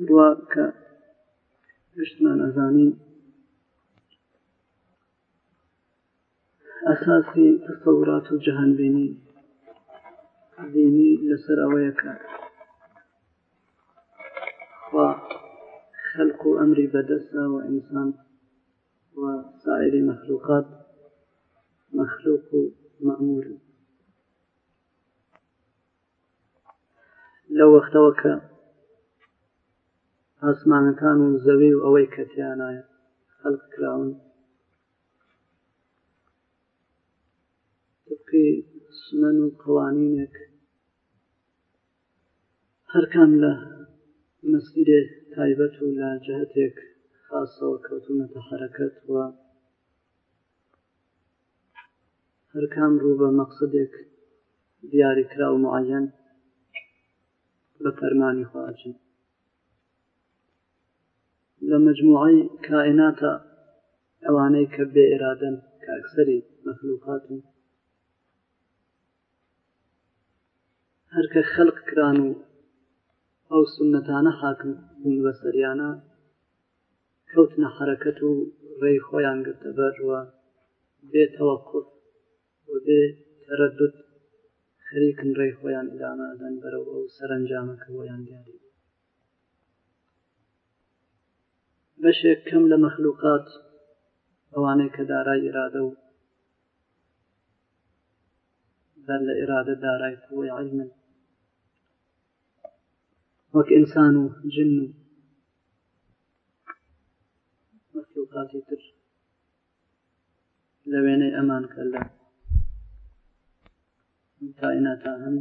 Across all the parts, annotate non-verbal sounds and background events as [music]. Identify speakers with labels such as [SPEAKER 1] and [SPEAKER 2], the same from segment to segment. [SPEAKER 1] دروا کە گشتمان ئەزانین ئەساسی تەسەورات و جەهانبینی دینی لەسەر ئەوەیەکە خوا خەلق و ئەمری بەدەستا و ئینسان و سائری مەخلوقات ئاسمانەکان و زەوی و ئەوەی کەتیانایە خەلق کراون تقی سنەن و قوانینێک هەرکان لە مەسیرێ تایبەت و لە جهتێک خاصەوە کەوتونەتە حرەکەت وە هەرکان ڕوو بە مەقصدێک دیاریکرا و معەن بە فەرمانی خواجن لە مجموعی کائناتە ئەوانەی کە بێ ئێرادەن کە ئەکسری مەخلوقاتن هەرکە خەلق کران و ئەو سنەتانە حاکم بوون بەسەریانە کەوتنە حرەکەت و ڕێی خۆیان گرتە بەرەوە بێتەوە قوت و بێ تەرەدت خەریکن ڕێی خۆیان ئدامەدەن بەرەوە و سەرنجامەکە بۆیان دیاری بەشێک كم لمخلوقات مەخلوقات ئەوانەی کە دارای ارادة و بەر لە ئێرادە دارای قوی جن مخلوقات مەخلوقاتی تر لە وێنەی ئەمان کە لە کائناتا هەم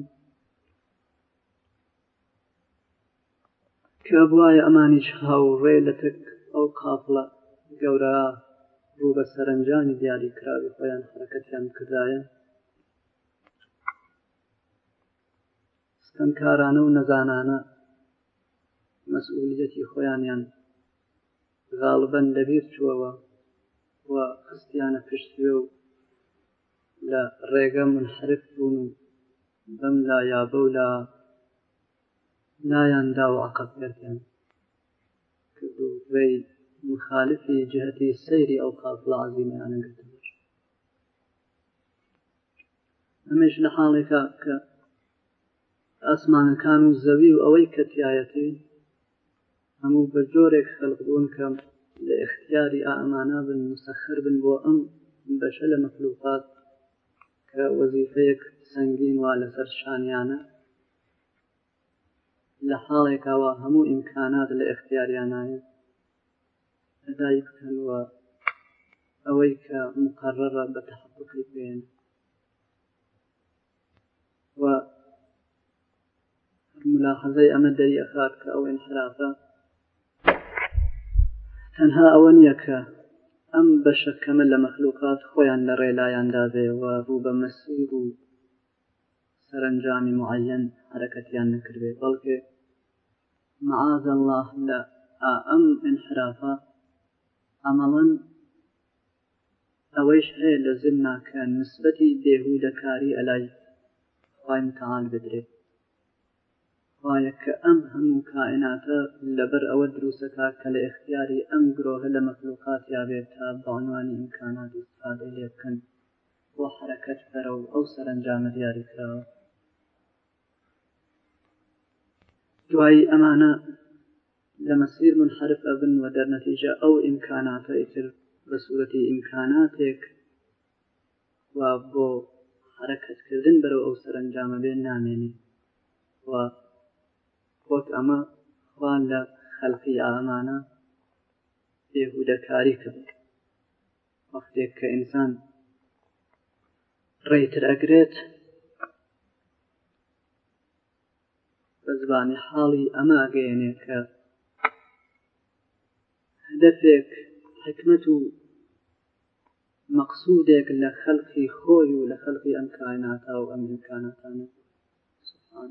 [SPEAKER 1] کە ئەو قافڵە گەورە ڕوو بە سەرنجانی دیاری کراوی خۆیان حرەکەتیان کردایە ستەمکارانە و نەزانانە مەسئولیەتی خۆیانیان غاڵبەن لەبیر چووەوە و خستیانە پشتوێ و لە ڕێگە منحرف بوون و بەم لا یابە و لا نایان دا و عقەبێتیان وەی مخالفی جهتی سەیری ئەو قافڵ عزیمیانەگرت ئەمەش لە حاڵێکە کە ئاسمانەکان و زەوی و ئەوەی کەتیایەتی هەموو بە جۆرێک خەلقبوون کەم لە اختیاری ئامانە بن مسەخر بن بۆ ئەم بەشە لە مەخلوقات کە وەزیفەیەک سەنگین وا لەسەر شانیانە لە حاڵێکەوە هەموو ئیمکانات لە اختیاریانایە لا يكتن و ئەوەی کە مقررە بە و الملاحظة ئەمە دەریەخات أخاك أو انحرافە تەنها أونيك أم بشك ئەم بەشەکەمە خويا نري لا لە ڕێلایاندابێ و ڕوو بە مەسیر و سەرنجامی معەن حرەکەتیان نکردێت الله لا أم انحرافە ئەمەڵەن ئەوەیش هەیە لە زمناکە نسبەتی بێهودەکاری ئەلای خخوایمتەال بدرێت وایە کە ئەم هەموو کائناتە لەبەر ئەوە دروستەکە کە لە اختیاری ئەم گرۆهە لە مەخلوقات یاوێت تا بانوانی ئیمکانات استفاده لێ بکەن بۆ حرەکەت پەرە و ئەو سەرنجامە دیاری کراوە دوایی ئەمانە لە مەسیر منحرف ئەبن و دەرنەتیجە ئەو ئیمکاناتە ئیتر بە سوورەتی ئیمکاناتێک و بۆ حرەکەتکردن بەرەو ئەو سەرنجامە بێن نامێنی و خۆت ئەمە خوان لە خەلقی ئامانە بێهودەکاری کرد وەختێک کە ئینسان ڕێتر ئەگرێت بە زبانی حاڵی ئەماگەێنێ کە هدفك حكمته مقصودك لخلق خوي ولخلق أم كائنات أو أم كائنات سبحان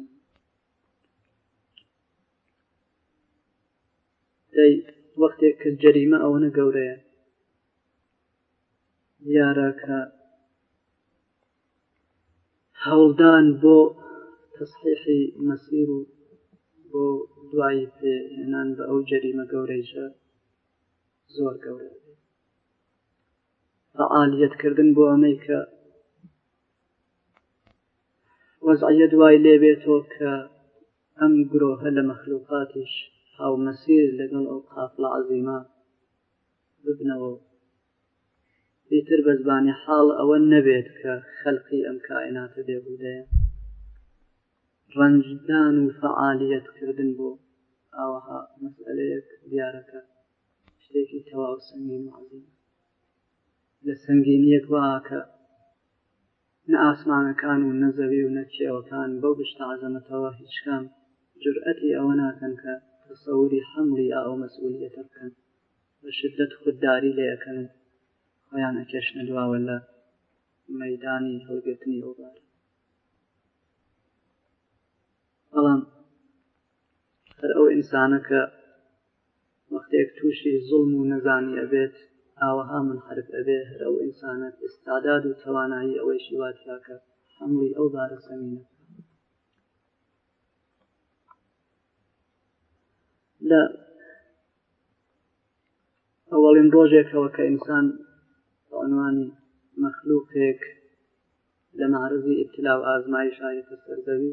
[SPEAKER 1] الله أي وقتك الجريمة أو أنا قورية زيارك هولدان بو تصحيح مسيره بو دعي في هنان بأو جريمة قوري زۆر گەورە عالیەتکردن بۆ ئەمەی کە وەزعە دوای لێبێتەوە کە ئەم گرۆهە لە مەخلوقاتیش هاومەسیر لەگەڵ ئەو قافڵ عزیما ببنەوە پێتر بە زبانی حاڵ ئەوە نەبێت کە خەلقی ئەم کائیناتە دێبوودەیە ڕەنجدان و فعالیەتکردن بۆ ئاوەها مەسئلەیەک دیارەکە شتێکی تەواو سنگین وازی لە سنگینیەک واکە نە ئاسمانەکان و نەزەوی و نەچێوەکان بەو بشتە عزەمەتەوە هیچ کام جورئەتی ئەوە ناکەن کە تەسەوری حملی ئەو مەسئولیەتە بکەن بە شدت خودداری لەکەن خۆیان ئەکەشنە دواوە لە مەدانی هەڵگرتنی ئەوبار بەڵام هەر ئەو ئینسانە کە وەختێک تووشی زڵم و نەزانی ئەبێت ئاوەها من حرف ئەبێ هەرەو ئینسانەت ئستاداد و توانایی ئەوەی شیواتیاکە هەمووی ئەو بارە سەمینە لە ئەوەڵین ڕۆژێکەوە کە ئینسان بەعنوانی مەخلوقێک لە مارزی ئتلااو ئازمایش ئاەتە سەردەوی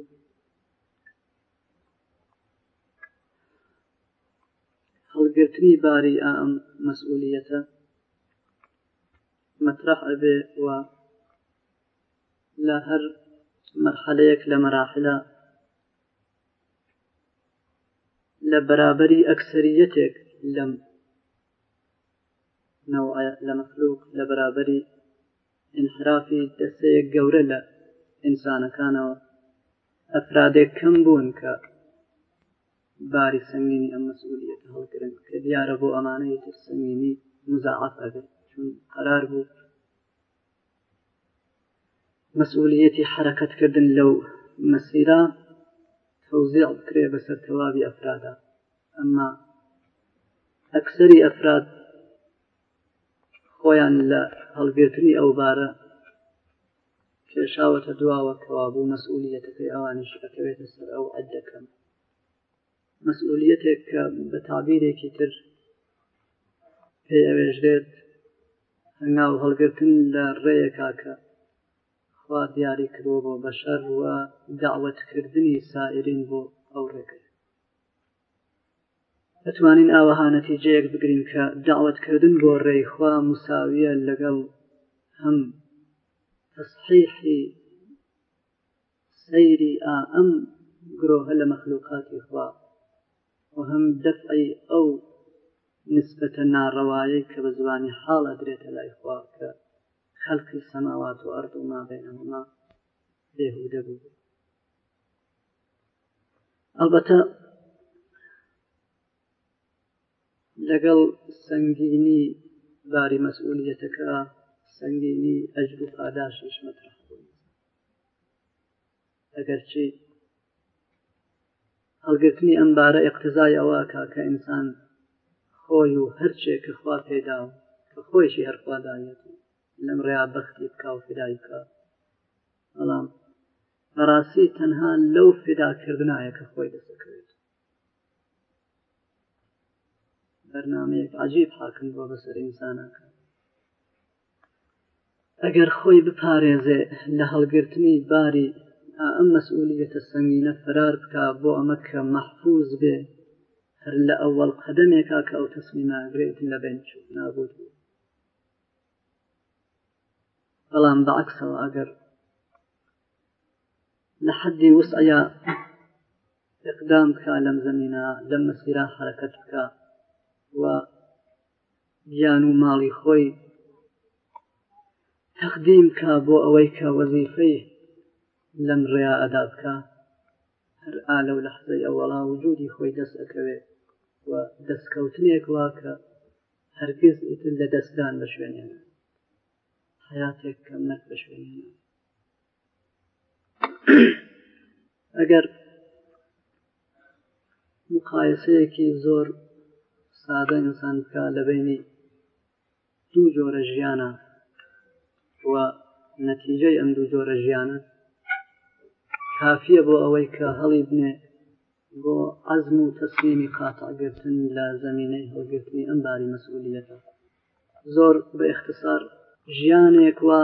[SPEAKER 1] هەڵگرتنی باری ئەم آه، مەسئولیەتە مەطرح ئەبێ و لە هەر مرحلەیەک لە مەراحلا لە بەرابەری ئەکسریەتێک لەم لە مەخلوق لە بەرابەری انحرافی دەسەیەک گەورە لە ئینسانەکانەوە ئەفرادێک کەم بوون کە باری سنگینی ئەم مەسئولیەتە هەڵگرن کە دیارە بۆ ئەمانەی تر سنگینی مزاعف ئەبێت چون قرار بوو مەسئولیەتی حرەکەتکردن لەو مەسیرا تەوزیع بکرێ بەسەر تەواوی ئەفرادا ئەمما ئەکسری ئەفراد خۆیان لە هەڵگرتنی ئەو بارە کێشاوەتە دواوە کەوا بوو مەسئولیەتەکەی ئەوانیش ئەکەوێتە سەر ئەو عەدەکەم مەسئولەتێک کە بە تابیرێکی تر پێوێژێت هەنگاو هەڵگرتن لە ڕێیەکا کە خوا دیاری کردۆ بۆ بەشەر وە داوەتکردنی سائرین بۆ ئەو ڕێگەی دەتوانین ئاوەها نەتیجەیەک بگرین کە داوەتکردن بۆ ڕێیخوا مساویە لەگەڵ هەم تەصحیحی سەیری ئا ئەم گرۆهە لە مەخلوقاتی خوا وهم دفع او نسبة ناروایی که به زبانی حال ادریت لای خواه که خلق سماوات و ارض و ما بینهما بهوده بود البته لەگەڵ سنگینی باری مەسئولەتەکە سنگینی ئەجر و پاداشش مەترخ بوو ئەگەر چیت هەڵگرتنی ئەمبارە ئەقتزای ئەوەکە کە ئینسان خۆی و هەرچێک کە خوا پێدا و کە خۆیشی هەرخوادانێت لەم ڕیا بەختی بکاو فدایکە بەڵام بەڕاستی تەنها لەو فداکردنایە کە خۆی دەسەکەوێت بەرنمەیەک عجیب حاکم بۆ بەسەر ئینسانەکە ئەگەر خۆی بپارێزێ لە هەڵگرتنی باری ئەم مەسئولیتە سنگینە فرار بکە بۆ ئەمە کە مەحفوظ بێ هەر لە ئەوەڵ قەدەمێکا کە ئەو تەسمیماگرێت لە بێنچ نابوت بەڵام بەعکسەوە ئەگەر لە حەدی وسعە اقدام بکە لەم زمینە لەم مەسیرا حرەکەت بکە و گیان و ماڵی خۆی تەخدیم کا بۆ ئەوەی کە وەزیفەی لەم ڕێیا ئەدا بکە هەر ئالە و لە حزەی ئەوەڵا وجودی خۆی دەست ئەەکەوێت و دەستکەوتنێک واکە هەرگیز ئیتر لە دەستدان بە شوێنێنە حياتێک کە مەک بە شوێنێنە ئەگەر مقایسەیەکی زۆر سادە ئینسان بکە لەبینی دوو جۆرە ژیانە و نەتیجەی ئەم دوو جۆرە ژیانە کافیە بۆ ئەوەی کە هەڵی بنێ بۆ عزم و تەسلیمی قاتعگرتن لە زمینەی هەڵگرتنی ئەمباری مەسئولیەتە زۆر بە اختصار ژیانێک وە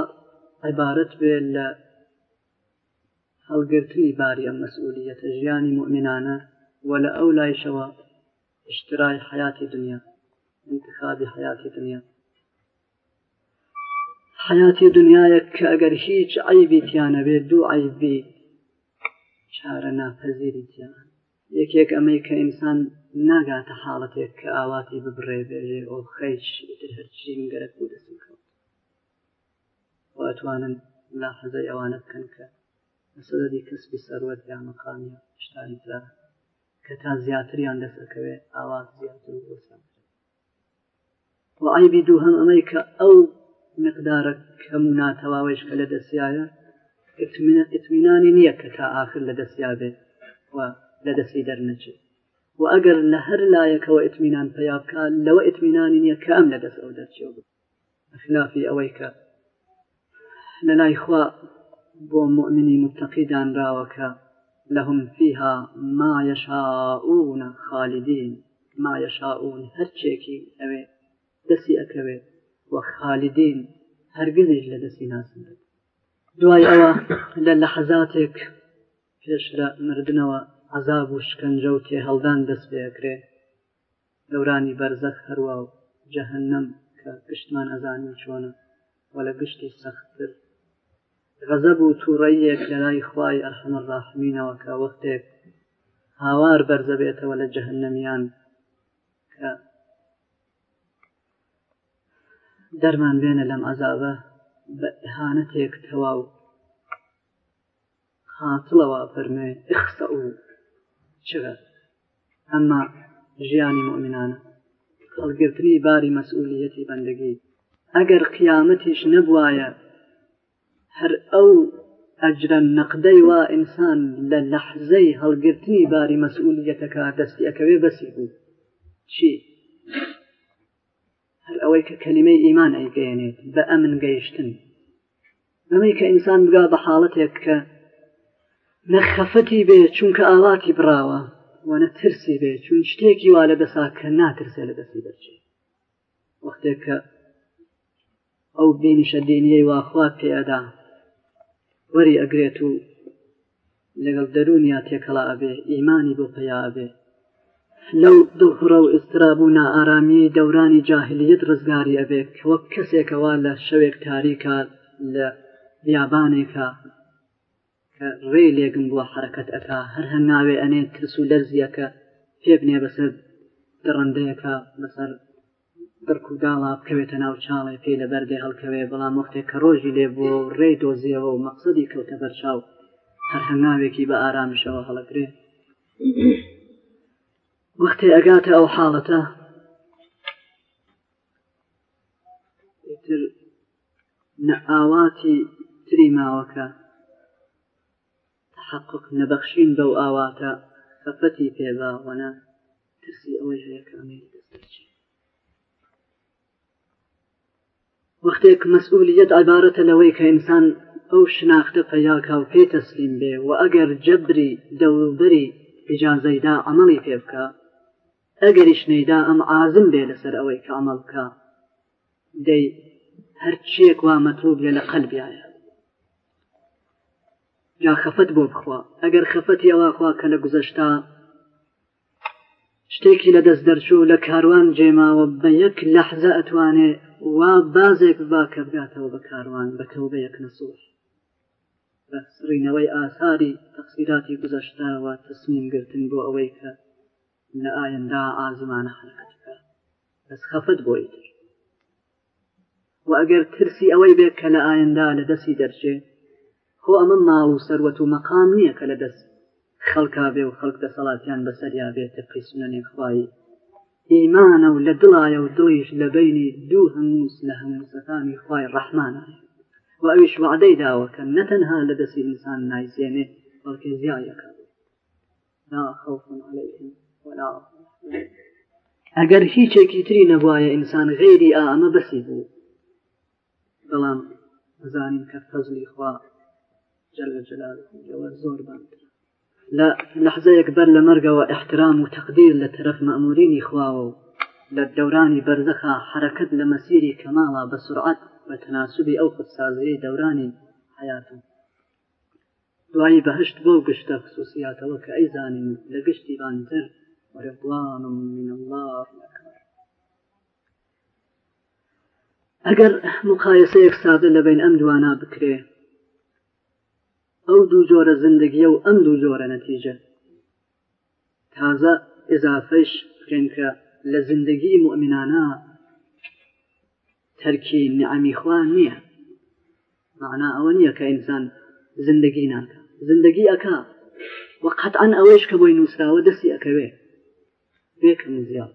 [SPEAKER 1] عیبارەت بێ لە هەڵگرتنی باری ئەم مەسئولیەتە ژیانی مؤمنانە وە لە ئەو لایشەوە اشترای حياتی دنیا انتخابی حياتی دنیا حياتی دنیایە کە ئەگەر هیچ عیبی تیانە بێت دوو عیبی چارە ناپەزیری جیان یەکێک ئەمەی کە ئینسان ناگاتە حاڵەتێک کە ئاواتی ببڕێ بێژێ ئۆ خەیش هەرچی گەرەک بوو دەسم کەوت واتوانن لا حەزای ئەوانە بکەن کە سەدەدی کەسبی سەروەت یا مەقامی شتانی ترا کە تا زیاتریان دەسەکەوێ ئاواز زیاتر بۆسان و ئایبی دوو هەم ئەمەی کە ئەو مقدارە کەم و ناتەواوەش کە لە دەسیایە اطمینانی نیه که تا آخر لدست یابه و لە دەستی نجه و ئەگەر لایک و اطمینان پیاب که لو اطمینانی نیه که ام لدست او در چیو بود اخلافی اوی که لای خواه بو مؤمنی متەقیدان راوەکە لهم فيها ما يشاءون خالدين ما يشاءون هەرچێکی ئەوێ دەسی ئەەکەوێت وە خالدين هەرگزیش لە دوای ئەوە لە لە حەزاتێک پێش لە مردنەوە عذاب و شکنجە و تێ هەڵدان دەست پێکرێ دەورانی بەرزەخ هەروە و جەهنم کە گشتمان ئەزانی چۆنە و لە گشتی سەختتر غەزەب و تووڕەیەک لە لای خوای ئەرحمە ڕاحمینەوە کە وەختێک هاوار بەرزەبێتەوە لە جەهنەمیان کە دەرمان بێنە لەم عذابە بە ئەهانەتێک تەواو هاتڵەوە فەرمێ ئخسە و چرە ئەمما ژیانی مؤمنانە هەڵگرتنی باری مەسئولەتی بەندگی ئەگەر قیامەتیش نەبواە هەر ئەو ئەجرە نەقدەی وا ئینسان لە لەحزەی هەڵگرتنی باری مەسئولەتەکە دەستی ئەەکەوێ بەسی بوو چی؟ ئەوەی کە کەلیمەی ئیمان ئەیگەێنێت بە ئەمن گەیشتن ئەمەی کە ئینسان بگا بە حاڵەتێک کە نەخەفەتی بێ چونکە ئاواتی براوە وەنە ترسی بێ چون شتێکی وا لە دەسا کە ناترسێ لە دەستی دەچێت وەختێک کە ئەو بینیشە دینیەی واخوا پێدا وەری ئەگرێت و لەگەڵ دەرونیا تێکەڵا ئەبێ ئیمانی بۆ پیا ئەبێت لەو دڵخڕە و ئسترابوو نائارامی دەورانی جاهلیت ڕزگاری ئەبێ وەک کەسێکەوە لە شەوێک تاریکە لە بیابانێکە کە ڕێ لێگم بووە حرکەت ئەتا هەر هەم ناوێ ئەنێ ترس و لەرزیەکە پێبنێ بەسەر دڕندەیەەکە بەسەر دەرکوداڵا بکەوێتە ناو چاڵێ پێی لە بەردێ هەڵکەوێ بەڵام وەختێک کە ڕۆژی لێ بۆ ڕێ دۆزیەوە و مەقصدی کەوتە بەرچاو هەر هەناوێکی بە ئارامشەوە هەڵەکرێ وەختێ ئەگاتە ئەو حاڵەتە تر نە ئاواتی تری ماوەکە تحقق نەبەخشین بەو ئاواتە خەفەتی پێباوەە ترسی ئەوەی هەیەکەمی دەستچی وەختێک مەسئولیت عیبارەتە لەوەی کە ئینسان ئەو شناختە پەیاکە و پێ تەسلیم بێ و ئەگەر جەبری دەوروبەری ئجازەیدا ئەمەڵی پێ بکە ئەگەریش نەیدا ئەم ئازم بێ لەسەر ئەوەی کامەڵ بکە دەی هەرچیەک وا مەتروب لێ لە قەلبیایە یا خەفەت بۆ بخوا ئەگەر خەفەتیەوەخوا کە لە گوزەشتا شتێکی لە دەست دەرچوو لە کاروان جێماوە بە یەک لەحزە ئەتوانێ وا بازێک باکە بگاتەوە بە کاروان بەتەو بە یەک نەسوور بە سرینەوەی ئاساری تەقسیراتی گوزەشتاوە تەسمیم گرتن بۆ ئەوەی کە لە ئاەندا ئازمانە حرکەتەکە بەس خەفت بۆی تر و ئەگەر ترسی ئەوەی بێت کە لە ئاەندا لە دەستی دەرچێ خۆ ئەمە ماڵ و سەروەت و مەقام نییە کە لە دەست خەڵکا بێ و خەڵک دەسەڵاتیان بەسەریا بێتە قیسمە نێخوایی ئیمانە و لە دڵایە و دڵیش لە بینی دوو هەمووس لە هەمووسەکانی خی ڕەحمانە و ئەویش وعدەی داوە کە نەتەنها لە دەستی ئینسان نایزێنێ بەڵکە زیایەکە لا خوف عليهم ئەگەر هیچێکی تری نەبواە ئینسان غێری ئامە بەسی بوو بەڵام بزانین کە فەزلی خوا جەلجلەوە زۆر بند لە لەحزەیەک بەر لە مەرگەوە احترام و تەقدیر لە طرف مەمورینی خواوە و لە دەورانی بەرزەخە حرەکەت لە مەسیری کەماڵە بە سرعات بە تەناسوبی ئەو خودسازەیە دەورانی حیاتم دوایی بەهشت بۆ گشتە خصوصیاتەوە کە ئەیزانین لە گشتی بانتر ورضوان من الله أكبر ئەگەر مقایسەیەک سادە لەبین ئەم دووانا بکرێ ئەو دوو جۆرە زندگیە و ئەم دوو جۆرە نەتیجە تازە ئزافەش بکەین کە لە زندگی مؤمنانە تەرکی نعمیخوان نییە معنا ئەوە نییە کە ئینسان زندگی ناکە زندگی ئەکا وە قەتعان ئەوەیش کە بۆی نووسراوە دەستی ئەەکەوێت پێکم زیاد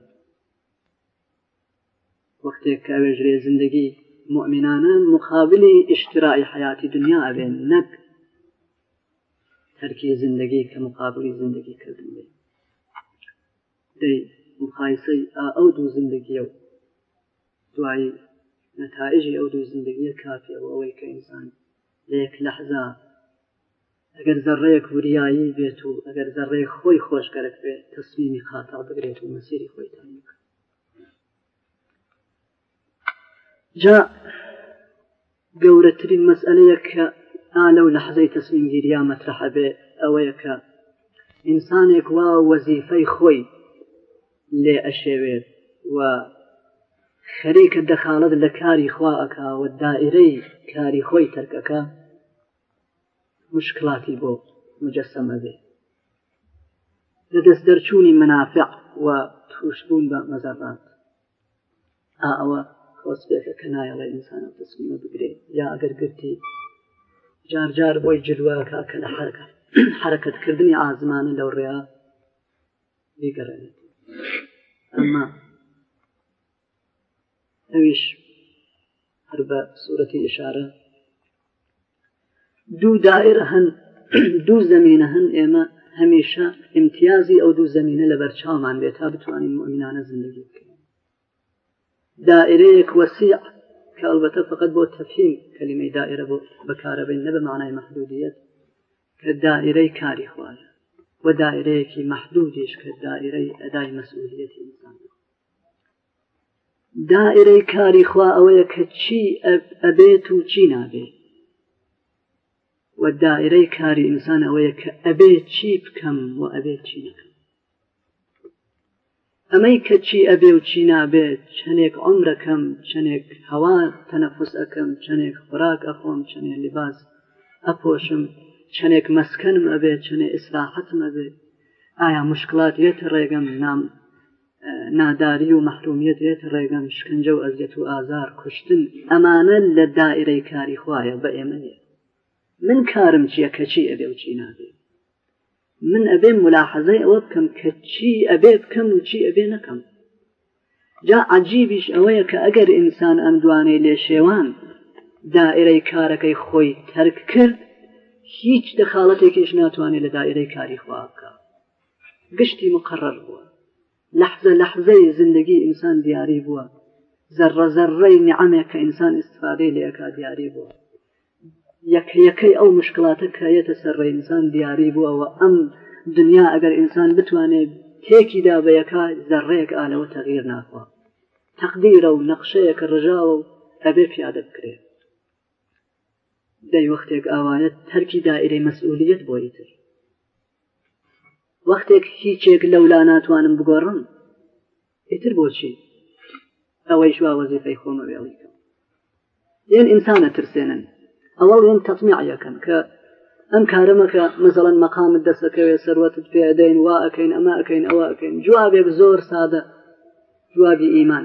[SPEAKER 1] وەختێک کاوێژرێ زندگی مؤمنانە مخابلی ئشترائی حیاتی دنیا ئەبێن نەک تەرکی زندگی کە مقابلی زندگی کردن بێ دەی مخایسەی ئەو دوو زندگیە و دوایی نەتائژی ئەو دوو زندگیە کافیە و ئەوەی کە ئینسان لە یەک لەحزا ئەگەر زەڕەیەک وریایی بێت و ئەگەر زەڕێ خۆی خۆشگەرت بێت تەسمیمی خاتا بگرێت و مەسیری خۆی تاک جا گەورەترین مەسئلەیە کە ئالە و لە حەزەی تەسمیمگیریا مەترحە بێ ئەوەیە کە ئینسانێک وا وەزیفەی خۆی لێ ئەشێوێت و خەریکە دەخالت لە کاری خواەکە و دائرەی کاری خۆی تەرکەکە مشکلاتی بۆ مجەسەمە بێ لە دەست دەرچوونی منافق و توشبوون بە مەزەڕات ئا ئەوە خۆسپێکە کە نایەڵێ ئینسانە دەسمە بگرێت یا ئەگەر گرتی جارجار بۆی جلوواکە کە لە حرکات [coughs] حرکەتکردنی ئازمانی لەو ڕێیا دیگەڕێنێت ئەمما ئەویش هەر بە سوورەتی ئشارە دوو دائرە هەن دوو زمینە هەن ئێمە هەمیشە امتیازی ئەو دوو زمینە لە بەرچاومان بێت تا بتوانین مؤمنانە زندگی بکەین دائرەیەک وەسیع کە ئەلبەتە فقط بۆ تەفیم کەلیمەی دائرە بۆ بەکارەبێن نە بە معنای مەحدودیت کە دائرەی کاری خوارە و دائرەیەکی مەحدودیش کە دائرەی ئەدای مەسئولیەتی ئینسان دائرەی کاری خوا ئەوەیە کە چی ئەبێت و چی نابێت و دائرەی کاری ئینسان ئەوەیە کە ئەبێ چی بکەم و ئەبێ چی نەکەم ئەمەی کە چی ئەبێ و چی نابێ چنێک ئۆمرەکەم چنێک هەوا تەنەفوس ئەەکەم چنێک خوراک ئەخۆم چنێ لباس ئەپۆشم چنێک مەسکەنم ئەبێ چنێ ئیسراحەتم ئەبێ ئایا مشکلات یێت ڕێگەم نام ناداری و مەحرومیت دێت ڕێگەم شکنجە و ئەزیەت و ئازار کوشتن ئەمانە لە دائرەی کاری خوایە بە ئێمەیە من کارم چییە کەچی ئەبێ و چی نابێ من ئەبێ ملاحەزەی ئەوە بکەم کە چی ئەبێ بکەم و چی ئەبێ نەکەم جا عجیبیش ئەوەیە کە ئەگەر ئینسان ئەم دوانەی لێ شێوان دائرەی کارەکەی خۆی تەرک کرد هیچ دەخاڵەتێکیش ناتوانێت لە دائرەی کاری خوا بکە گشتی مقرڕ بووە لەحزە لەحزەی زندگی ئینسان دیاری بووە زەڕەزەڕەی نعمێک کە ئینسان استفادەی لێەکە دیاری بووە یەکەکەی ئەو مشکلاتە کەیەتە سەرڕێئسان دیاری بووەوە ئەم دنیا ئەگەر ئینسان بتوانێت تێکیدا بەیەکە زەڕێک ئالەوە تەغیر ناخوا تەقدیرە و نەخشەیەکە ڕژاوە و ئەبێ پیادە بکرێت دەی وەختێک ئاوانێت تەرکی دائرەی مەسئولیت بۆی تر وەختێک هیچێک لەولا ناتوانم بگۆڕم ئیتر بۆچی ئەوەی شوا وەزیفەی خۆمە وێڵیکە یەن ئینسانە ترسێنن ئەوەڵێن تەسمیعەکەن کە ئەم کارەمەکە مەزەڵەن مەقامت دەستەکەوێ سەروەتت پێدەین وا ئەەکەین ئەمە ئەەکەین ئەوە ئەەکەین جوابێک زۆر سادە جوابی ئیمان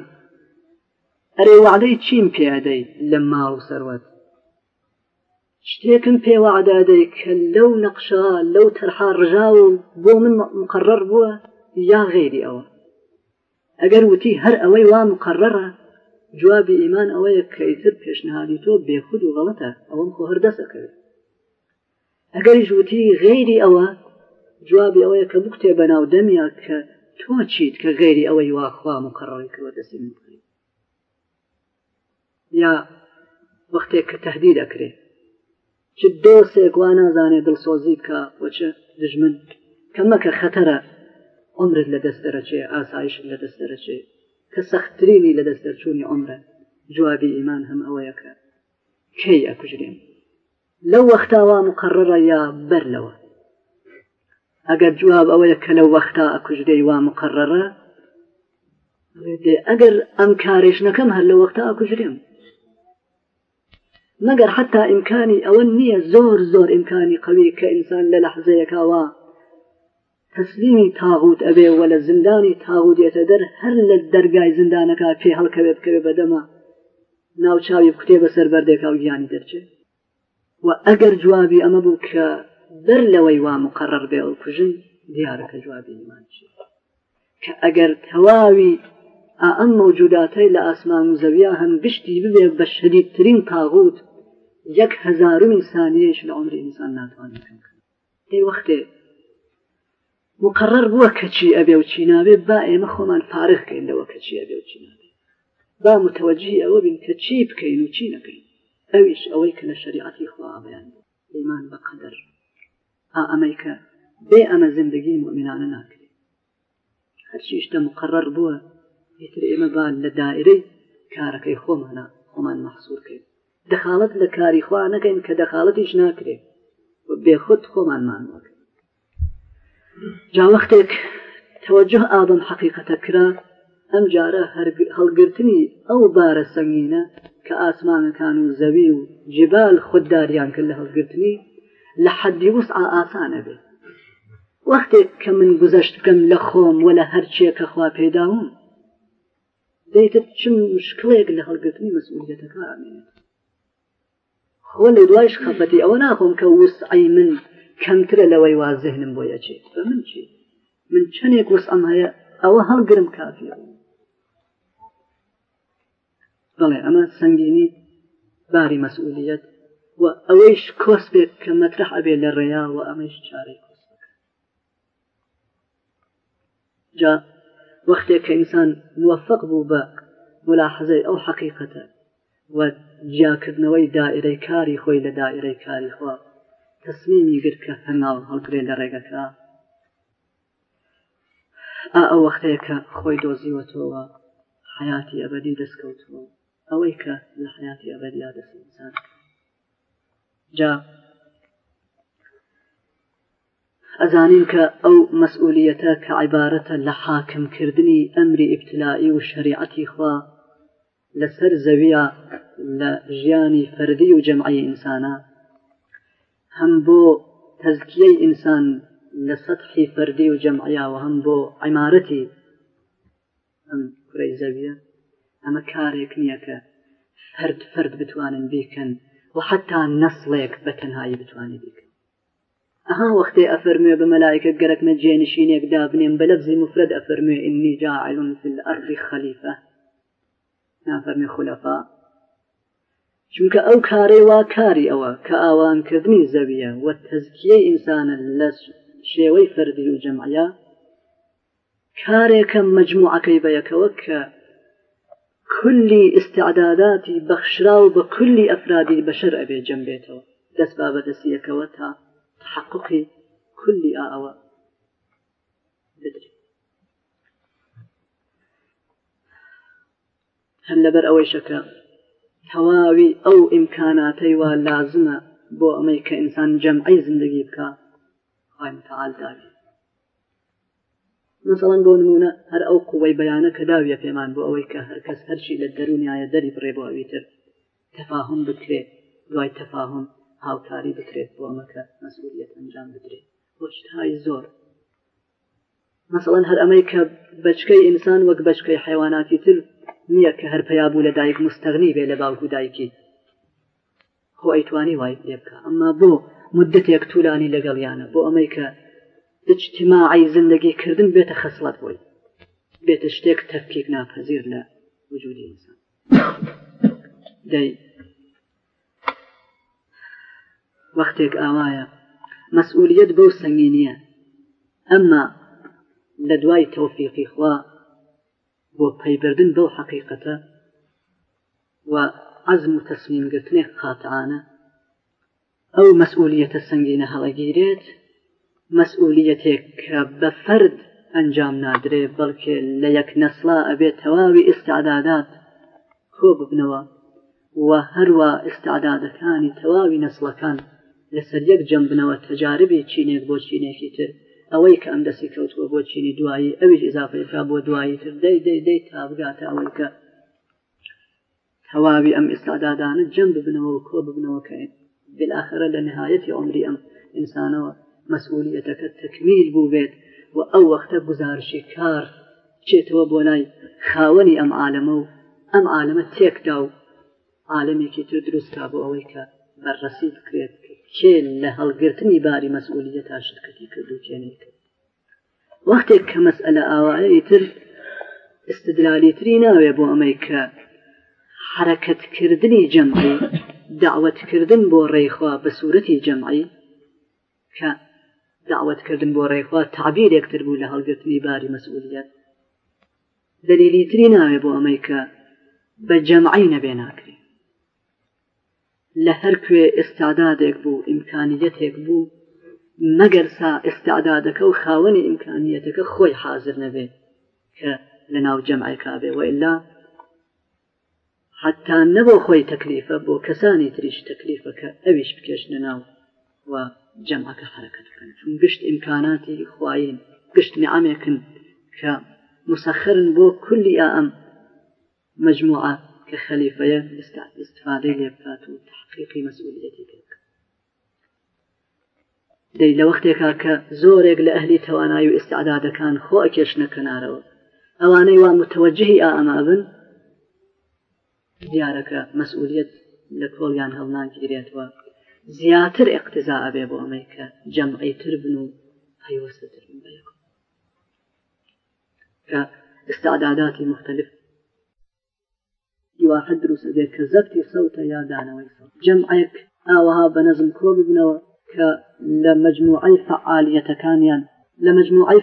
[SPEAKER 1] ئەرێ وعدەی چیم پێدەی لە ماڵ و سەروەت شتێکم پێوەعدادەی کە لەو نەقشە لەو تەرحا ڕژا و بۆ من مقرڕ بووە یا غێری ئەوە ئەگەر وتی هەر ئەوەی وا مقرڕە جوابی ئیمان ئەوەیە کەیتر پێشنهادی تۆ بێخود و غەڵەتە ئەوەم خۆ هەردەسەکەوێت ئەگەری ژووتی غێری ئەوە جوابی ئەوەیە کە بکتێ بەناو دەمیا کە تۆ چیت کە غێری ئەوەی واخوام و قەڕەوەی کردوە دەسی من بکەیت یا وەختێک کە تهدی دەکرێ چ دۆسێک وا نازانێ دڵسۆزی بکە وەچە دژمن کەمەکە خەتەرە عمرت لە دەست دەرەچێ ئاسایش لە دەست دەرەچێت كسختريني لدسترشوني عمره جوابي إيمان هم أويك كي أكجرين لو اختاوا مقررة يا برلوة أقر جواب أويك لو اختا أكجري ومقررة أقر أمكاريشنا كم هل لو اختا أكجرين نقر حتى إمكاني أو النية زور زور إمكاني قوي كإنسان للحظة يكاواه تسلیمی تاغوت ئەبێ وە لە زندانی تاغودێتە دەر هەر لە دەرگای زندانەکە پێ هەڵکەوێ بکەوێ بەدەما ناوچاوی بکتێ بەسەر بەردێکا و گیانی دەرچێت و ئەگەر جوابی ئەمە بوو کە بەر لەوەی وا مقرڕ بێ و کوژن دیارەکە جوابی نمانچێت کە ئەگەر تەواوی ئەم مەوجوداتەی لە ئاسمان و زەویا هەم گشتی ببێ بە شەریدترین تاغوت یەک هزارمی سانیش لە عمری ئینسان ناتوانین پێ وەختێ مقرر بووە کەچی ئەبێ و چیناوێ با ئێمە خۆمان پارخکەین لەوە کەچی ئەبێ و چیناوێ با متوەجهی ئەوە بین کە چی بکەین و چی نەکەین ئەویش ئەوەی کە لە شریعتی خواابیان ئیمان بە قەدەر ئا ئەمەیکە بێ ئەمە زندگی مؤمنانە ناکرێت هەرچی شتە مقرر بووە هیتر ئێمە با لە دائرەی کارەکەی خۆمانە خۆمان مەخصورکەین دەخالت لە کاری خوا نەکەین کە دەخالتیش ناکرێت بێخود خۆمانمان وەکە جا وەختێک تەوەجه ئادەم حەقیقەتە کرا ئەم جارە هەڵگرتنی ئەو بارە سەنگینە کە ئاسمانەکان و زەوی و جبال خودداریان کرد لە هەڵگرتنی لە حەدی وسع ئاسانە بێت وەختێک کە من گزەشت بکەم لە خۆم و لە هەرچیەکە خوا پێداوم دەیتت چم مشکلێک لە هەڵگرتنی مەسئولەتەکە ئامێنێت خۆ لە دوایش خەفەتی ئەوە ناخۆم کە وسعی من کەمترە لەوەی وازهنم بۆ یەچێ بە من چی من چەندێک وس ئەم هەیە ئەوە هەڵگرم کافیە بەڵێ ئەمە سنگینی باری مەسئولیت و ئەوەیش کۆس بێت کە مەترح ئەبێ لە ڕێیا و ئەمەش چارەی جا وەختێک کە ئینسان موفق بوو بە ملاحزەی ئەو حقیقەتە و جیاکردنەوەی دائرەی کاری خۆی لە دائرەی کاری خواوە تەسمیمی گرت کە هەناو هەڵگرێ لە ڕێگەکە ئا ئەو وەختەیە کە خۆی دۆزیوەتەوە حیاتی ئەبدی دەستکەوتەوە ئەوەی کە لە حیاتی ئەبدیا دەستسان جا ئەزانین کە ئەو مەسئولەتە کە عیبارەتە لە حاکمکردنی ئەمری ئیبتلاایی و شریعەتی خوا لەسەر زەویە لە ژیانی فەردی و جەمعی ئینسانە هم بو تزكيه انسان لسطح فردي فەردی و جەمعیا و هم بۆ عیمارەتی ئەم کوی زەویە فرد فرد بتوانن بيكن و حتا نەسڵێک بتنهاي تەنهایی بتوانێت أها ئەها أفرمي ئەفەرمێ بە مەلایکە شينيك جێنشینێک دابنێن مفرد افرمي اني جاعل في الأرض خليفه نافرمي خلفاء چونکە او کارەی وا کاری ئەوە کە ئاوانکردنی زەویە و تەزکیە ئینسانە لە شێوەی فەردی و جەمعە کارێکە مجموعەکەی بەیەکەوە کە كل استعدادات بخشرا وبكل أفراد البشر أبي جنبيته لسباب دسيك وتا تحقق كل آوى بدري هل لبر اول شكرا تەواوی ئەو ئیمکاناتەی وا لازمە بۆ ئەمەی کە ئینسان جەمعی زندگی بکە خۆتەعاداوی مثلەن بۆ نمونە هەر ئەو قوی بەیانە کە داویە پێمان بۆ ئەوەی کە هەرکەس هەرچی لە دەرونیایە دەری بڕێباوی تر تەفاهم بکرێت دوای تەفاهم هاوکاری بکرێت بۆ ئەمەکە مەسئولیت ئەنجام بدرێت بۆشتهای زۆر مثلەن هەر ئەمەی کە بچکەی ئینسان وەک بچکەی حیواناتی تر نییە کە هەر پەیابوو لە دایک مستەغنی بێ لە باوکو دایکی خۆ ئەیتوانی وای لێ بکە ئەمما بۆ مدتێک توولانی لەگەڵیانە بۆ ئەمەی کە اجتماعی زندگی کردن بێتە خەسڵەت بۆی بێتە شتێک تەفکیک ناپەزیر لە وجودی ئینسان دەی وەختێک ئاوایە مەسئولیت بەو سەنگینیە ئەمما لە دوای تەوفیقی خوا بۆ پەیبردن بەو حقیقەتە و عزم و تەسمیمگرتنێک قاتعاانە ئەو مەسئولیەتە سنگینە هەڵەگیرێت مەسئولیەتێک کە بە فرد ئەنجام نادرێ بەڵکێ لە یەک نەسڵا ئەبێت تەواوی ئستعدادات کۆ ببنەوە و هەروە ئستعدادەکانی تەواوی نەسڵەکان لەسەر یەک جەمبنەوە تەجاربی چینێک بۆ چینێکی تر ئەوەی کە ئەم دەستی کەوتوە بۆ چینی دوایی ئەویش ئزافەکە بۆ دوایی تر دەی دەی دەی تابگاتە ئەوەی کە هەواوی ئەم ئێستادادانە جەم ببنەوە و کۆ ببنەوەکەین بالاخرە لە نهایەتی عمری ئەم ئینسانەوە مەسئولیەتەکە تەکمیل بوو بێت و ئەو وەختە گزارشی کار چێتەوە بۆ لای خاوەنی ئەم عالەمە و ئەم عالەمە تێکدا و عالمێکی تر دروستکە بۆ ئەوەی کە بەرڕەسی بکرێت کێ لە هەڵگرتنی باری مەسئولیە تا شرکەتی کردو کێنی کرد وەختێک کە مەسئلە ئاوایە تر استدلالیتری ناوێ بۆ ئەمەی کە حرەکەتکردنی جەمعی داوتکردن بۆ ڕێخوا بە سوورەتی جەمعی کە داوتکردن بۆ ڕێخوا تابیرێکتر بوو لە هەڵگرتنی باری مەسئولیت دەلیلیتری ناوێ بۆ ئەمەی کە بە جەمعی نەبێ ناکرێت لە هەر کوێ ئێستادادێک بوو ئیمکانیەتێک بوو مەگەر سا ئێستادادەکە و خاوەنی ئیمکانیەتەکە خۆی حاضر نەبێت کە لە ناو جەمعی کابێ وئلا حتا نەبە خۆی تەکلیفە بۆ کەسانی تریش تەکلیفە کە ئەویش بکێشنە ناو و جەمعەکە حرکت بکەن چون گشت ئیمکاناتی خوین گشت نعامێکن کە مسەخرن بۆ کولی ئەم مجموعە کە خەلیفەیە ئێستا استفادەی لێبکات و تحقیقی مەسئولەتی پێ دەی لە وەختێکا کە زۆرێک لە ئەهلی توانایی و ئێستاعدادەکان خۆ ئەکێشنە کەنارەوە ئەوانەی وا متوەجهی ئاما بن دیارەکە مەسئولیت لە کۆڵیان هەڵناگیرێتەوە زیاتر اقتزا ئەبێ بۆ ئەمەی کە جەمعیتر بن و پەیوەستەتر بن بە یەکم کە ئستاداداتی مختلف واحد دروست دێت كذبت صوت يا دانوي دانەوەی جمعيك آوها بنظم كوب ابنوا کۆ ببنەوە لمجموعي لە مجموعی فعالیەتەکانیان لە مجموعی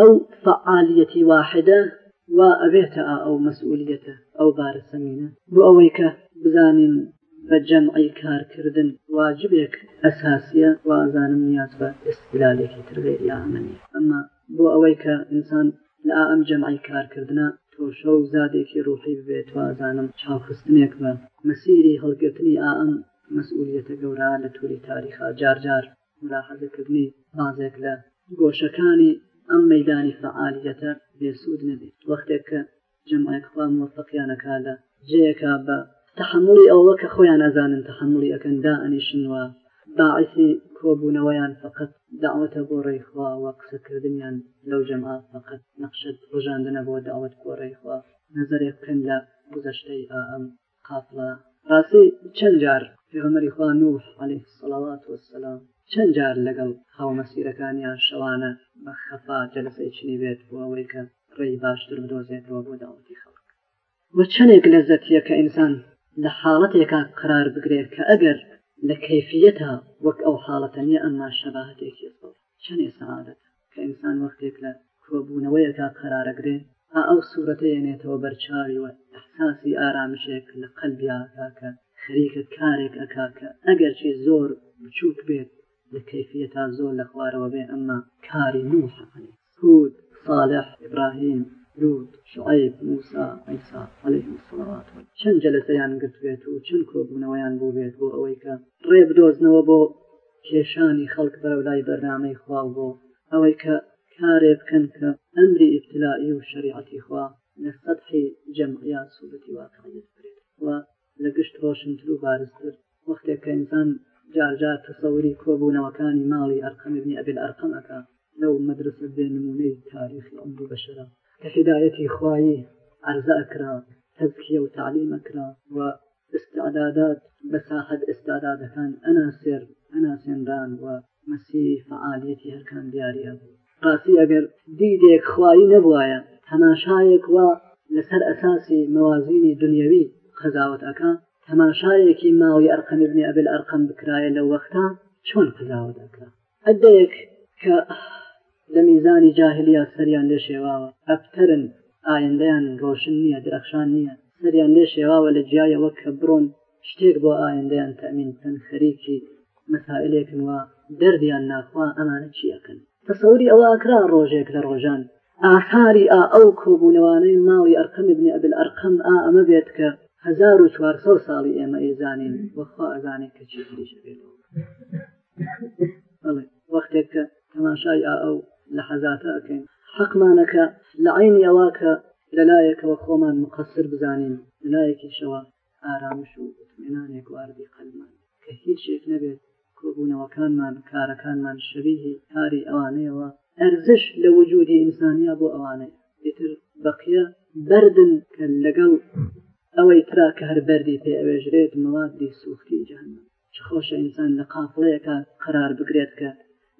[SPEAKER 1] او ئەو او واحدە وا ئەبێتە ئەو مەسئولەتە ئەو بارەسەمینە بۆ ئەوەی کە بزانین بە جەمعی کارکردن واجبێک ئەساسیە وازانم نیاز بە ئستلالێکی ترغێری ئامنی ئەمما بۆ تۆشە و زادێکی ڕوحی ببێت وازانم چاوخستنێک بە مەسیری هەڵگرتنی ئام مەسئولەتە گەورە لە تووری تاریخا جارجار ملاحەزەکردنی بازێک لە گۆشەکانی ئەم مەدانی فعالیەتە بێسوود نەبێت وەختێک کە جمعایخوا موەفقیانەکە لە جەیەکە بە تحملی ئەوە کە خۆیان نەزانن تحملی ئەەکەندا ئەنیشنوە باعثی کۆبوونەوەیان فقط داوەتە بۆ ڕێیخوا وە قسەکردنیان لەو جەما فقط نەخشت ڕژاندنە بۆ داوت بۆ ڕێیخوا نظرێک بکەن لە گزەشتەی ئەم قافڵە ڕاستی چەند جار پێغەمەری خوا نوح عليه سڵاوات وسلام چەند جار لەگەڵ هاومەسیرەکانیان شەوانە بە خەفا جەلسی چنی بێت بۆ ئەوەی کە ڕێی باشتر بدۆزێتەوە بۆ داوەتی خەڵک وە چەندێک لە زەتیە کە ئینسان لە حاڵەتێکا قرار بگرێت کە ئەگەر لە کەفیەتە وەک ئەو حاڵەتەنیە ئەمما شەباهتێکی چەندێ سعادەت کە ئینسان وەختێک لە کۆبوونەوەیەکە قەرارەگرێ ئەو سوورەتەیەنێتەوە بەرچاویوە احساسی ئارامشێک لە قەلبیاکە خەریکە کارێک ئەکاکە ئەگەرچی زۆر بچووک بێت لە کەفیەتا زۆر لە خوارەوە بێ ئەمما کاری نوحەنی سوود صالح ئبراهیم لوت شعيب موسى عيسى عليهم الصلوات چەند جەلەسەیان گرت بێت و چەند کۆبوونەوەیان بوو بێت بۆ ئەوەی کە ڕێ بدۆزنەوە بۆ کێشانی خەڵک بەرەو لای بەرنامەی خواڵ بۆ ئەوەی کە کارێ بکەن کە ئەمری ئبتلاایی و شریعەتی خوا لە سەدحی جەمعیان سوودەتی واقعیت بێت و لە گشت ڕۆشنتر و بارزتر وەختێک کە ئینسان جارجار تەسەوری کۆبوونەوەکانی ماڵی ئەرقەمی بنی ئەبێت ئەرقەمەکە لەو مەدرسە بێ نمونەی تاریخی ئەمر بەشرە هدایەتی خوایی ئەرزەکرا تەزکیە و تعلیمەکرا و استعدادات بە ساحەت ئستادادەکان ئەنا سێر ئەنا سێنران و مەسی فعالیەتی هەرکان دیارە بوو ڕاستی ئەگەر دیدێک خوایی نەبواە هەماشایەک وا لەسەر ئەساسی موازینی دنیاوی خەزاوتەکە هەماشایەکی ماوەی ئەرقەمیبنی ئەبل ئەرقەم بکرایە لەو وەختا چۆن قزاوە دەکرا ئەدەیەک کە لە میزانی جاهلیات سەریان لێ شێواوە ئەفتەرن ئایندەیان ڕۆشن نییە درەخشان نییە سەریان لێ شێواوە لە جیایەوە کە بڕۆن شتێک بۆ ئایندەیان تەمین چەند خەریکی مەسائلێکن وە دەردیان ناخوا ئەمانە چیەکەن تەسەوری ئەوە ئاکرا ڕۆژێک لە ڕۆژان ئاخاری ئا ئەو کۆبوونەوانەی ماڵی ئەرقەم بنی ئەبل ئەرقەم ئا ئەمە بێت کە 1400 ساڵی ئێمە ئێزانین وەخوا ئەزانێت کە چی بێت وەختێک کە تەماشای ئا ئەو لە حەزاتە ئەەکەین حەقمانەکە لە عین ئەواکە لەلایەکەوە خۆمان مقصر بزانین لایەکیشەوە ئارامش و مێنانێک واردی قەلمان کە هیچ شێک نەبێت کۆبوونەوەکانمان کارەکانمان شەریهی کاری ئەوانەیەوە ئەرزش لە وجودی ئینسانیا بۆ ئەوانەیە پێتر بەقیە بەردن کە لەگەڵ ئەوەی ترا کە هەر بەری پێ ئەوێژرێت مەوادی سوختی جان چ خۆشە ئینسان لە قافڵەیەەکە قرار بگرێت کە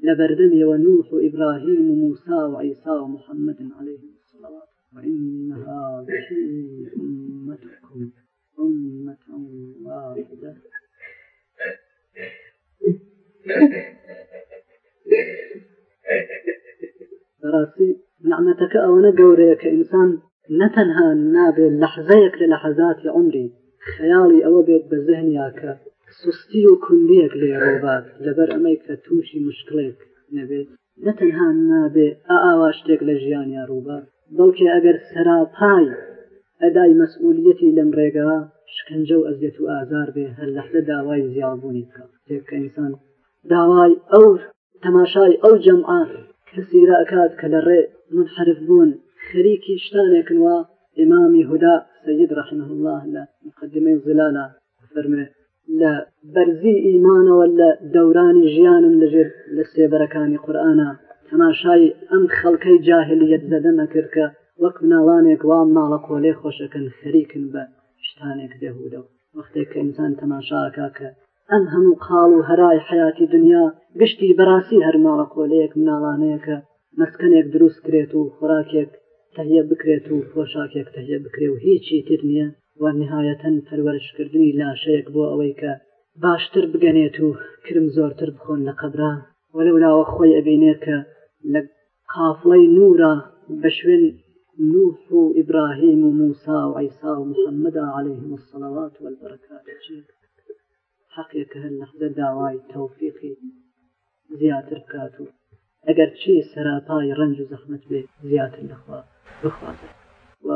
[SPEAKER 1] لبردميەوە نوح إبراهيم موسى وعيسى ومحمد عليه الصلاة وإن هذه أمتكم أمة واحدة براسي نعمتك أو گەورەیە کە نتنها النابل لحظيك للحظات عمري خيالي أو بيت خەیاڵی ئەوە بێت سستی و کوندیەک لێ ڕۆبات لەبەر ئەمەی کە تووشی مشکلێک نەبێت نەتەنها نابێ ئاوا شتێک لە ژیانیا ڕووبات بەڵکێ ئەگەر سەراپای ئەدای مەسئولەتی لەم ڕێگا شکنجە و ئەزیێت و ئازار بێ هەر لەحدە داوای زیابوونی بکە تێککە ئینسان داوای ئەو تەماشای ئەو جەمعە کەسیرا ئەکات کە لە ڕێ منحرف بوون خەریکی شتانێکن وە ئمامی هودا سید رحمه الله لە مقدمەی زلالا فەرمێ لە بەرزی ئیمانەوە لە دەورانی ژیانم لەژێر لە سێبەرەکانی قورآە تەماشای ئەم خەڵکەی جاهلیت دەدەمە کرد کە وەک مناڵانێک وا ماڵە کۆلێ خۆشەکەن خەریکن بە شتانێک دەهودە وەختێک کە ئینسان تەماشاکە کە ئەم هەموو قاڵ و هەرای حیاتی دنیا گشتی بەراسی هەرماڵە کۆلەیەک مناڵانەیەکە مەسکەنێک دروست کرێت و خوراکێک تەهە بکرێت و پۆشاکێک تەهە بکرێ و هیچی تر نییە و نهایەتەن پەروەرشکردنی لاشەیەک بۆ ئەوەی کە باشتر بگەنێت و کرم زۆرتر بخۆن لە قەبرا وەلەولاوە خۆی ئەبینێ کە لە قافڵەی نورا بە شوێن نوح و ئیبراهیم و موسا و عیسا و محەممەدا عليهلەیهم الصلوات والبرکات حەقێکە هەر لەخدە داوای تەوفیقی زیاتر بکات و ئەگەر چی سەراپای ڕنج و زەخمت بێ زیاتر لەخوا بخوازێت و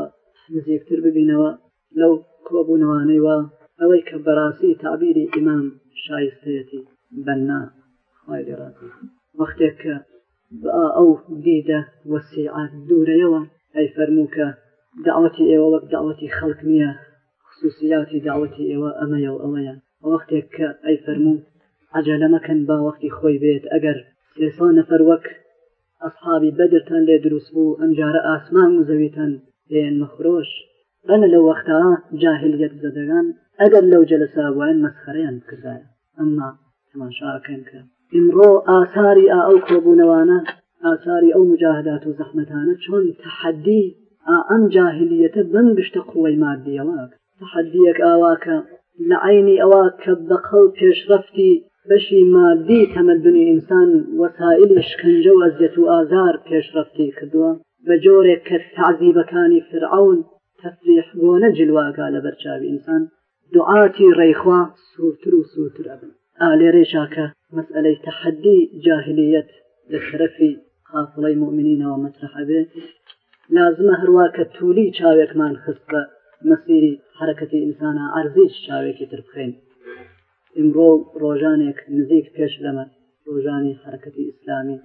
[SPEAKER 1] نزیکتر ببینەوە لەو کۆبوونەوانەیەوە ئەوەی کە بەڕاستی تابیری ئیمام شایستەتی بەننا خی لێڕات وەختێک کە ئەو دیدە وەسیعات دوورەیەوە ئەی فەرمووکە داوەتی ئێوە وەک داوەتی خەڵک نییە خصوصیاتی داوەتی ئێوە ئەمەیە و ئەوەیە وەختێک کە ئەی فەرموو عجلەمەکەن باوەختی خۆی بێت ئەگەر سێسا نەفەر وەک ئەسحابی بەدرتان لێ دروست بوو ئەمجارە ئاسمان و زەویتان پێن مەخرۆش ئەنە لەو وەختا جاهلیت زەدەگان ئەگەر لەو جەلەساوایان مەسخەرەیان کردایە ئەمما تەماشاکەن کە ئمڕۆ ئاساری ئا ئەو کۆبوونەوانە ئاساری ئەو مجاهدات و زەحمەتانە چۆن تەحەدی ئا ئەم جاهلیەتە بم گشتە قوڵی مادیەوە تەحەدیەک ئاواکە لە عینی ئەوە کە بەقەڵ پێشرەفتی بەشی مادی تەمەدنی ئینسان وەسائلی شکنجە و ئەزیەت و ئازار پێشرەفتی کردووە بە جۆرێک کە تعزیبەکانی فرعون تەفریح بۆ نەجلواکە لە بەرچاوی ئینسان دوعاتی ڕێخوا سوورتر و سوورتر ئەبن ئالێ ڕێژاکە مەسئلەی تەحەدی جاهلیەت لە شرەفی قافڵەی مؤمنینەوە مەترحەبێ لازمە هەروە کە تولی چاوێکمان خست بە مەسیری حرەکەتی ئینسانە ئەرزیش چاوێکی تر بخێن ئیمڕۆ ڕۆژانێک نزیک پێش لەمە ڕۆژانی حرەکەتی ئیسلامی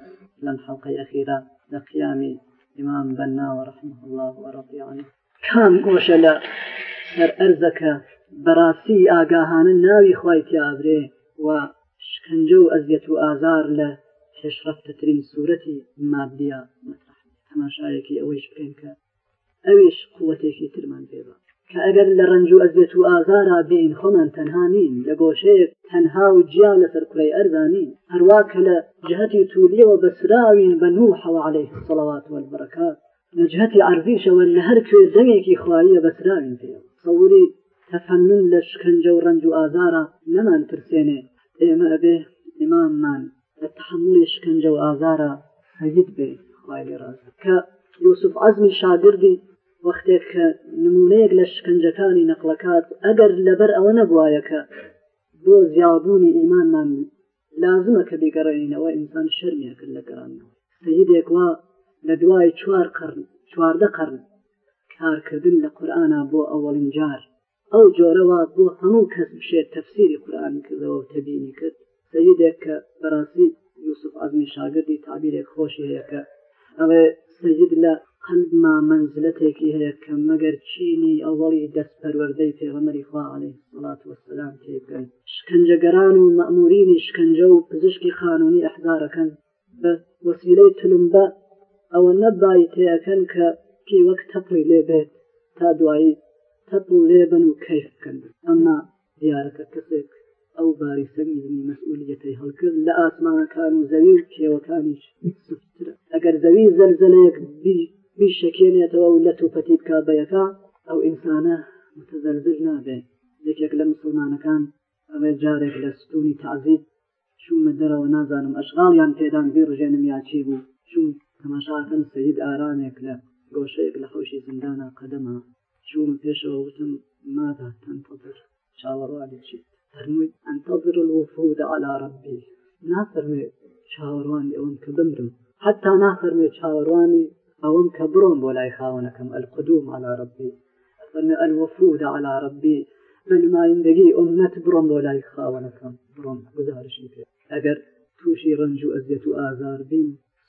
[SPEAKER 1] لەم حەڵقەی ئەخیرا لە قیامی ئیمان بەناوە ڕحمه الله وەڕەقییانە کام گۆشە لە سەر ئەرزەکە بەڕاستی ئاگاهانە ناوی خی پیاابێ و شکنجە و ئەزیەت و ئازار لە پێشرەفتەترین سوورەتی مادیە هەماشارێکی ئەوەیش بکەین کە ئەویش قوتێکی ترمان پێبە کە ئەگەر لە ڕنج و ئەزیێت و ئازارا بین خۆمان تەنها نین لە گۆشەیە تەنها و جیان لەسەر کوی ئەرزانین هەروە کە لە جهتی تولیەوە بەسراوین بە نوو حەواڵەی سەڵاوات وەلبەرەکات لە جهتی ئەرزیشەوە لە هەر کوێ دەنگێکی خواریە بەسراوین پێ سەوری تەفەنن لە شکنجە و ڕنج و ئازارە نەمان ترسێنێ ئێمە ئەبێ ئیماممان لە تحملی شکنجە و ئازارە سەید بێ خوای ڕاز کە یوسف عزمی شاگردی وەختێک کە نمونەیەک لە شکنجەکانی نەقلەکات ئەگەر لەبەر ئەوە نەبوایەکە بۆ زیابوونی ئیمانمان لازمە کە بێگەڕێنینەوە ئینسان شەرمیە کرد لە گەڕانەوە سەیدێک وا لە دوای چوار قرن چواردە قرن کارکردن لە قورآنا بۆ ئەوەڵین جار ئەو جۆرەوە بۆ هەموو کەس بشێت تەفسیری قورآن کردەوە تەبینی کرد سەیدێک کە بەڕاستی یوسف ئازمی شاگردی تابیرێک خۆشی هەیەکە ئەوێ سەید لە قەندما منزلەتێکی هەیە کە مەگەر چینی ئەوەڵی دەستپەروەردەی پێغەمەری خواڵی سڵات وەسلام تێبگەن شکنجەگەران و مەمورینی شکنجە و پزیشکی خانوونی ئەحدارەکەن بە وەسیلەی تلمبە ئەوە نەبایتەکەن کە پێی وەک تەپڵی لێبێت تا دوایی تەپڵ لێبن و کەیف بکەن ئەمما دیارەکە کەسێک ئەو باری سەنگنی مەسئولیەتی هەڵکرد لە ئاسمانەکان و زەوی و کێوەکانیش سوفترە ئەگەر زەوی زەرزەلەیەک بیشەکێنێتەوە و لە توپەتی بک بەیەکە ئەو ئینسانە متەزەرزر نابێت یەکێک لە مسلمانەکان ئەوێ جارێک لە ستونی تعزیت چوومە دەرەوە نازانم ئەشغاڵیان پێدان بیڕژێنم یاچی بوو چوون تەماشاکەم سید آرانيك لە گۆشەیەک لخوشي زندانا زندانە قەدەما چوم پێشەوە وتم ماذا تنتظر چاوەڕوانی چیت ترمي أنتظر الوفود على ربي نافەرمێ چاوەڕوانی ئەوم کە حتى حتا نافەرمێ چاوەڕوانی ئەوم کە بڕۆم القدوم على ربي فەرمێ الوفود على ربي بل ما يندقي أمت لای خاوەنەکەم بڕۆم برم پێ ئەگەر أجر توشي رنجو أزيتو آزار ئازار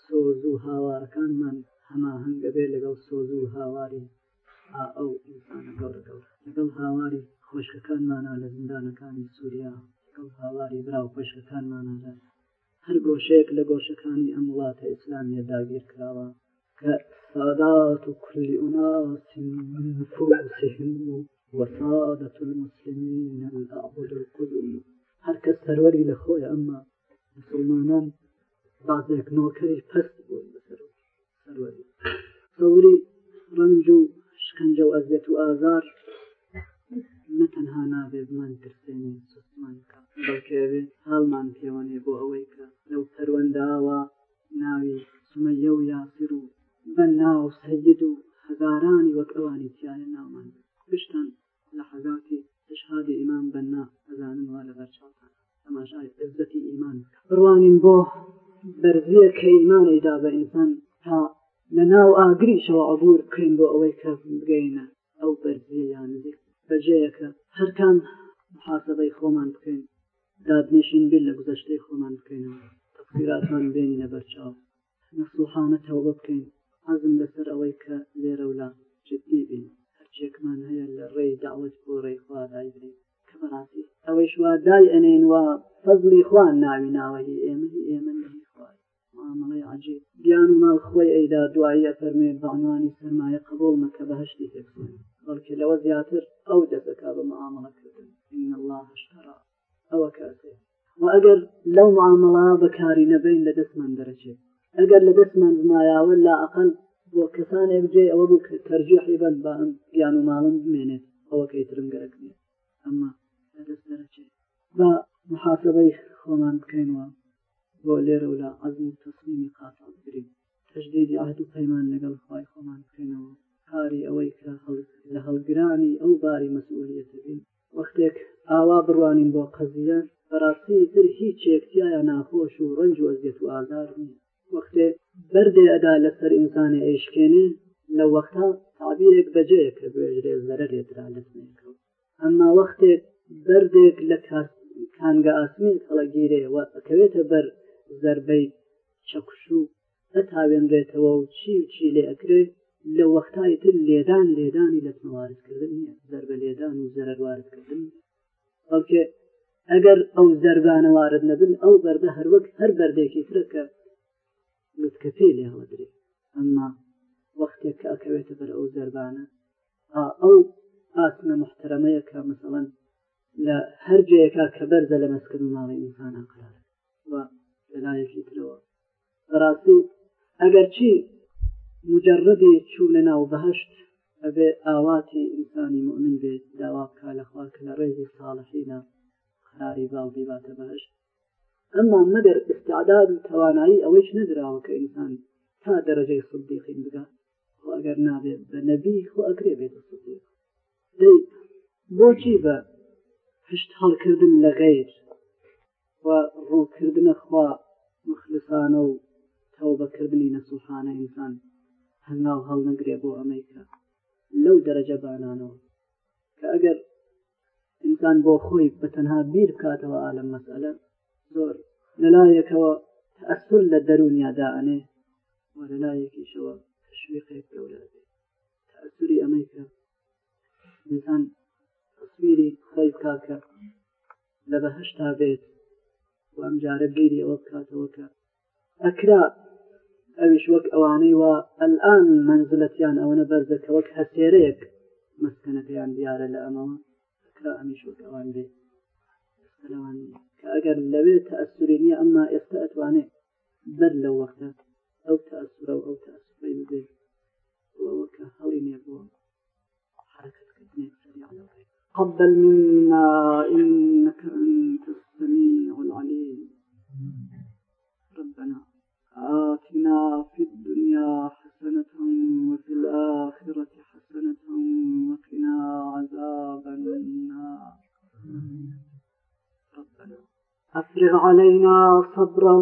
[SPEAKER 1] سۆز و هاوارەکانمان هەماهنگ دەبێت لەگەڵ سۆز و هاواری ئەو ئینسانە گەورە گەورە لەگەڵ هاواری خۆشکەکانمانە لە زیندانەکانی سووریا لەگەڵ هاواری براو خۆشکەکانمانەدا هەر گۆشەیەک لە گۆشەکانی ئەم وڵاتە ئیسلامیە داگیر کراوە کە سادات و کولی ئوناسیفوسهم وەسادەت المسلمین العبد القدوم هەر کەس سەروەری لە خۆی ئەمما مسلمانان بازێکنەوەکەی پست بوو زەوری ڕنج و شکنجە و ئەزیەت و ئازار نەتەنها نابێ بمان ترسێنی سوستمان کە بەڵکەوێ هەڵمان پێوانێ بۆ ئەوەی کە لەو پەروەنداوە ناوی سمەیە و یاسر و بە ناو سەید و هەزارانی وەک ئەوانی تیاە ناومان گشتان لە حەزاتی تشهادی ئیمان بەنا ئەزانم وا لە بەرچاوتان تەماشای عزەتی ئیمان ڕوانین بۆ بەرزیە کە ئیمانێدا بە ئینسان تا لە ناو ئاگریشەوە عبور بکەین بۆ ئەوەی کە بگەینە ئەو بەرزیە یان نزیک بەجەیەکە هەرکان محاسبەی خۆمان بکەین دادنیشین بێت لە گزەشتەی خۆمان بکەینەوە تەفیراتمان بێنینە بەرچاو نەسوحانە تەوبە بکەین حەزم لەسەر ئەوەی کە لێرە ولا جدی بین هەرچێکمان هەیە لە ڕێی داوت بۆ ڕێیخوادای برین کە بەڕاستی ئەوەی شوا دای ئەنین وا فەزلی خوان ناوی ناوەی ئێمە ئێمە معامڵەی عجیب بیان و ماڵ خۆی ئەیدا دواییە فەرمێ باڵمانی سەرمایە قبول مەکە بەهشتی تێکسن بەڵکە لەوە زیاتر ئەو دەسەکە بە معامڵە کردن إن الله اشترى ئەوە کاسێ و ئەگەر لەو معامڵە بەکاری نەبین لە دەستمان دەرەچێت ئەگەر لە دەستمان بمایاوە لا ئەقل بۆ کەسانێک بجێ ئەوە بوو کە تەرجیحی بەند بە ئەم گیان و ماڵم بمێنێت ئەوەکەی ترم گەرەکنێت ئەمما لە دەست دەرەچێت بە محاسبەی خۆمان بکەینەوە بۆ لێرە ولا عزم تەسلیمی قاتڵ بگرین تەجدیدی ئاهد و پەیمان لەگەڵ خی خۆمان بکەینەوە کاری ئەوەی کە لە هەڵگرانی ئەو باری مەسئولەتبین وەختێک ئاوا بڕوانین بۆ قەزیە بەڕاستی تر هیچ یەکتیایە ناخۆش و ڕنج و ئەزیێت و ئازار نیە وەختێ بەردێ ئەدا لەسەر ئینسانی ئەیشکێنێ لە وەختا تابیرێک بەجەیە کە بێژرێ زەرە لێترا لەسمێکەوە ئەمما وەختێک بەردێک لە کانگە ئاسمی هەڵەگیرێ وەکەوێتە بەر زربەی چەکوشوو ئەتاوێنرێتەوە و چی و چی لێ ئەکرێ لە وەختای تر لێدان لێدانی لە تەواردکردن نیە زربە لێدان و زەرواردکردن بەڵکێ ئەگەر ئەو زەربانە وارد نەبن ئەو بەردە هەروەک هەر بەردێکی ترەکە لوتکە پێ لێوەدرێ ئەمما وەختێک کە ئەکەوێتە بەر ئەو زەربانە ئەو ئاسمە محترمەیە کە مثڵەن لە هەر جەیەکە کە بەرزە لە مەسکرد ماڵی ئینسانە قرار و پێدایەکی ترەوە بەڕاستی ئەگەر چی مجرڕدی چوونە ناو بەهشت ئەبێ ئاواتی ئینسانی مؤمن بێت داوا بکە لە خواکە لە ڕێزی ساڵحینە خراری باوبی باتە بەهشت ئەمما مەگەر استعداد و توانایی ئەوەیش نەدراوە کە ئینسان تا دەرەجەی سودیقین بگات خۆ ئەگەر نابێت بە نەبی خۆ ئەگرێ بێت سودیق بۆچی بە هشت هەڵکردن لە غەیر و ڕووکردنە خوا مخلسانە و تەوبەکردنی نەسوحانە ئینسان هەنگاو هەڵ نەگرێ بۆ ئەمریکا لەو دەرەجە بانانەوە کە ئەگەر ئینسان بۆ خۆی بە تەنها بیر بکاتەوە ئالم مەسەلە زۆر لەلایەکەوە تەسر لە دەرونیادا ئەنێ و لەلایەکیشەوە تشویقێک گەورە تەسوری ئەمریکا ئینسان تصویری خۆی بکاکە لە بەهشتا بێت وام جارب غيري وكات ئەوە اكرا ئەکرا وك اواني ئەوانەی وە ئەلان او نبرزك وك هسيريك هەسێرەیەک مەسکەنەکەیان دیارە لە ئەمەوە ئەکرا ئەمیش وەک ئەوان بێ کە ئەگەر لەوێ تەسووری نییە ئەمما ئێستا ئەتوانێ بەر لەو وەختە او تأثر و ئەو ووك بێ وەکە هەڵی نێبووە حرکت قبل منا إنك أنت السميع العليم ربنا آتنا في الدنيا حسنة وفي الآخرة حسنة وقنا عذاب النار ربنا أفرغ علينا صبرا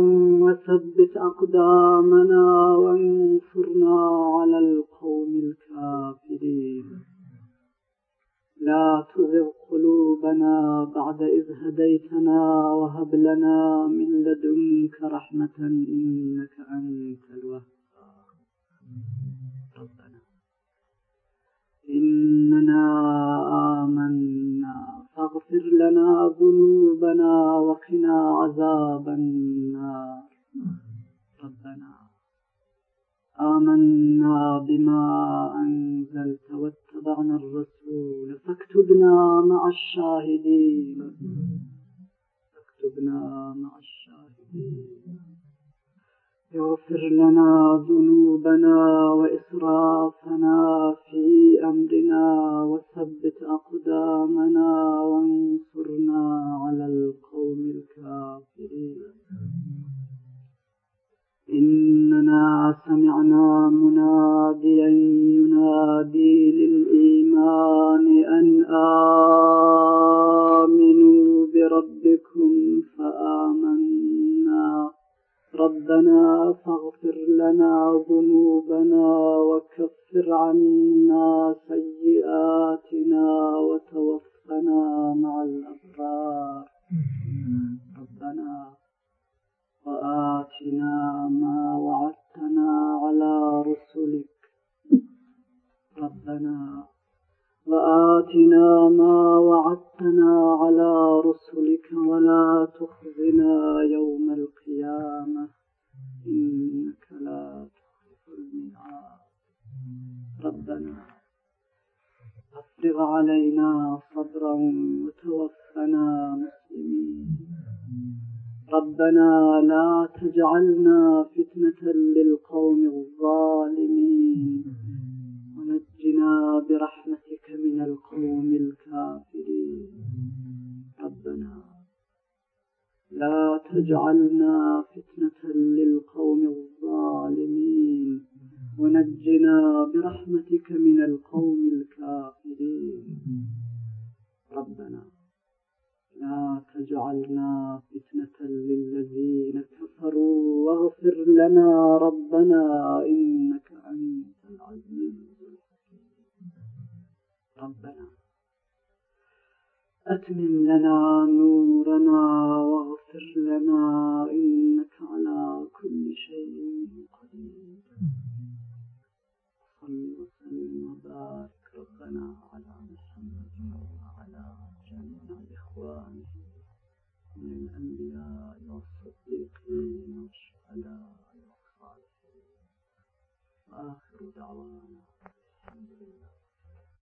[SPEAKER 1] وثبت أقدامنا وانصرنا على القوم الكافرين لا تزغ قلوبنا بعد إذ هديتنا وهب لنا من لدنك رحمة إنك أنت الوهاب ربنا إننا آمنا فاغفر لنا ذنوبنا وقنا عذاب النار الشاهدين اكتبنا مع الشاهدين يغفر لنا ذنوبنا وافرغ علينا صبرا وتوفنا مسلمين ربنا لا تجعلنا فتنة للقوم الظالمين